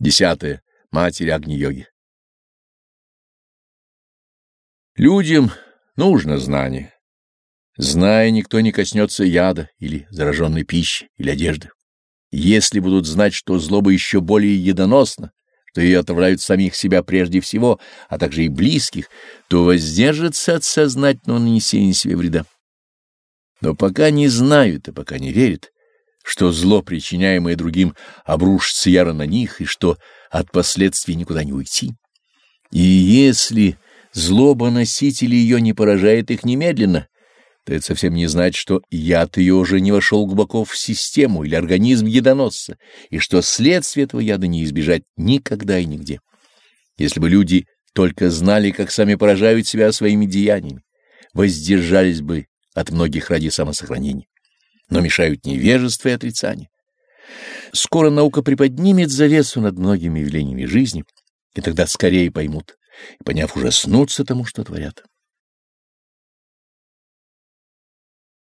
Десятое. Матерь Агни-йоги. Людям нужно знание. Зная, никто не коснется яда или зараженной пищи или одежды. Если будут знать, что злоба еще более ядоносна, что ее отравляют самих себя прежде всего, а также и близких, то воздержатся от сознательного нанесения себе вреда. Но пока не знают и пока не верят, что зло, причиняемое другим, обрушится яро на них, и что от последствий никуда не уйти. И если злоба носителей ее не поражает их немедленно, то это совсем не значит, что яд ее уже не вошел глубоко в систему или организм ядоносца, и что следствие этого яда не избежать никогда и нигде. Если бы люди только знали, как сами поражают себя своими деяниями, воздержались бы от многих ради самосохранения но мешают невежество и отрицание. Скоро наука приподнимет завесу над многими явлениями жизни, и тогда скорее поймут, и, поняв, ужаснутся тому, что творят.